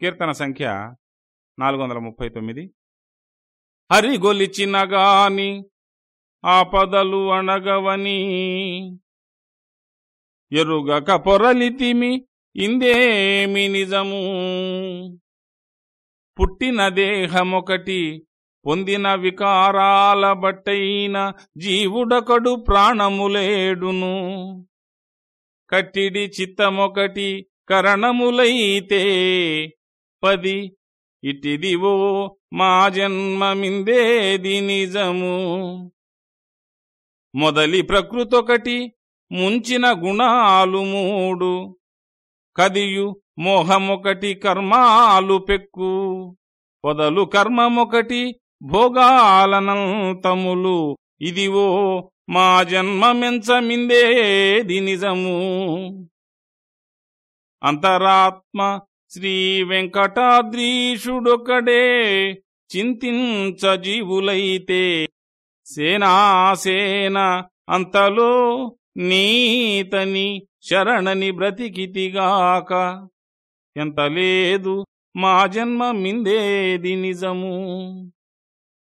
కీర్తన సంఖ్య నాలుగు వందల ముప్పై తొమ్మిది హరిగొలిచినగాని ఆపదలు అణగవని ఎరుగక పొరలితిమి ఇందేమి నిజము? పుట్టిన దేహమొకటి పొందిన వికారాల బట్టైన జీవుడొకడు ప్రాణములేడును కట్టిడి చిత్తమొకటి కరణములైతే పది ఇటిదివో మా జన్మమిందేది నిజము. మొదలి ప్రకృతొకటి ముంచిన గుణాలు మూడు. కదియు మోహమొకటి కర్మాలు పెక్కు. పొదలు కర్మమొకటి భోగాలనంతములు. ఇదివో మా జన్మమెంచమిందేది నిజము. అంతరాత్మ శ్రీ వెంకటాద్రీషుడొకడే చింతించ జీవులైతే. సేనాసేన అంతలో నీతని శరణని బ్రతికితిగాక. ఎంత లేదు మా జన్మ మిందేది నిజము.